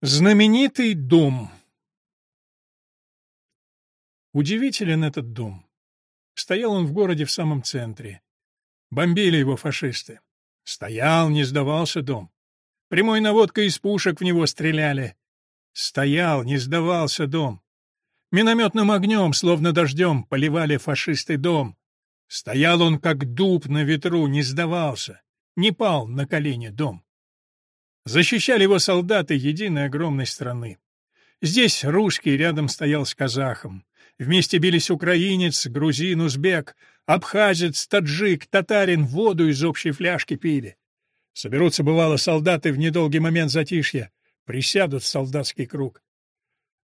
Знаменитый дом Удивителен этот дом. Стоял он в городе в самом центре. Бомбили его фашисты. Стоял, не сдавался дом. Прямой наводкой из пушек в него стреляли. Стоял, не сдавался дом. Минометным огнем, словно дождем, поливали фашисты дом. Стоял он, как дуб на ветру, не сдавался. Не пал на колени дом. Защищали его солдаты единой огромной страны. Здесь русский рядом стоял с казахом. Вместе бились украинец, грузин, узбек, абхазец, таджик, татарин, воду из общей фляжки пили. Соберутся, бывало, солдаты в недолгий момент затишья, присядут в солдатский круг.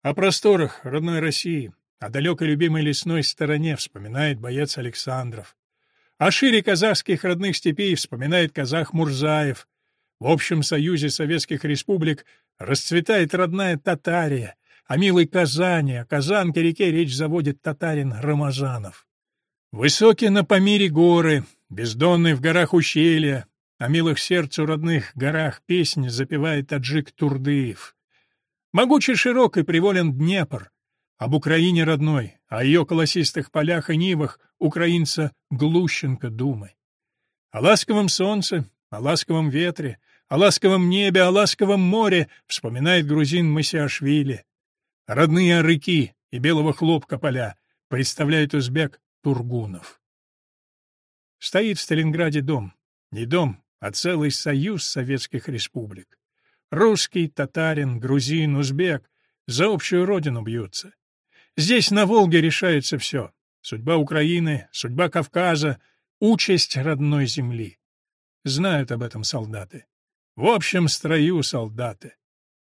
О просторах родной России, о далекой любимой лесной стороне вспоминает боец Александров. О шире казахских родных степей вспоминает казах Мурзаев. В общем союзе советских республик расцветает родная Татария, о милой Казани, о Казанке-реке речь заводит татарин Рамазанов. Высокие на Памире горы, бездонные в горах ущелья, о милых сердцу родных горах песни запевает таджик Турдыев. Могучий широк и приволен Днепр, об Украине родной, о ее колосистых полях и нивах украинца Глущенко думай. О ласковом солнце, о ласковом ветре, о ласковом небе, о ласковом море вспоминает грузин Масиашвили. Родные арыки и белого хлопка поля представляет узбек Тургунов. Стоит в Сталинграде дом. Не дом, а целый союз советских республик. Русский, татарин, грузин, узбек за общую родину бьются. Здесь на Волге решается все. Судьба Украины, судьба Кавказа, участь родной земли. Знают об этом солдаты. В общем строю солдаты.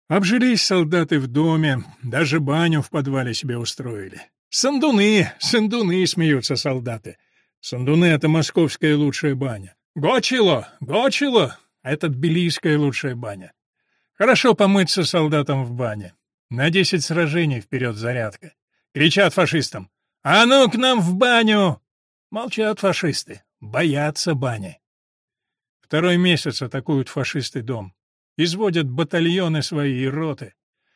Обжились солдаты в доме, даже баню в подвале себе устроили. Сандуны, сандуны, смеются солдаты. Сандуны — это московская лучшая баня. Гочило, гочило — это тбилисская лучшая баня. Хорошо помыться солдатам в бане. На десять сражений вперед зарядка. Кричат фашистам. «А ну к нам в баню!» Молчат фашисты, боятся бани. Второй месяц атакуют фашисты дом. Изводят батальоны свои и роты.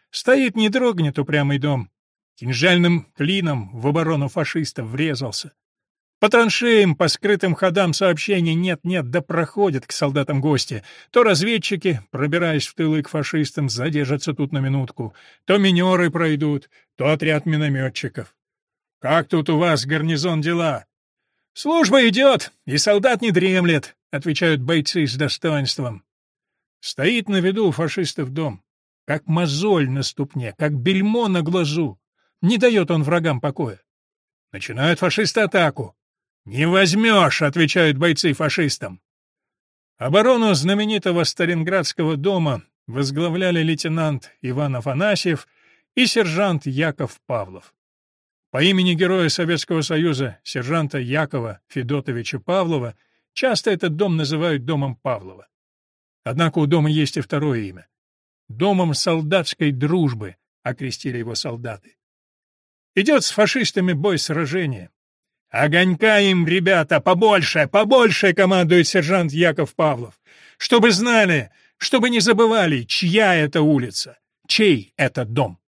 Стоит, не дрогнет упрямый дом. Кинжальным клином в оборону фашистов врезался. По траншеям, по скрытым ходам сообщений нет-нет, да проходят к солдатам гости. То разведчики, пробираясь в тылы к фашистам, задержатся тут на минутку, то минеры пройдут, то отряд минометчиков. «Как тут у вас, гарнизон, дела?» «Служба идет, и солдат не дремлет», — отвечают бойцы с достоинством. Стоит на виду у фашистов дом, как мозоль на ступне, как бельмо на глазу. Не дает он врагам покоя. Начинают фашисты атаку. «Не возьмешь!» — отвечают бойцы фашистам. Оборону знаменитого Сталинградского дома возглавляли лейтенант Иван Афанасьев и сержант Яков Павлов. По имени Героя Советского Союза, сержанта Якова Федотовича Павлова, часто этот дом называют домом Павлова. Однако у дома есть и второе имя. Домом солдатской дружбы окрестили его солдаты. Идет с фашистами бой сражения. «Огонька им, ребята, побольше, побольше!» — командует сержант Яков Павлов. «Чтобы знали, чтобы не забывали, чья это улица, чей это дом».